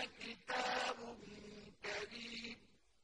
كتاب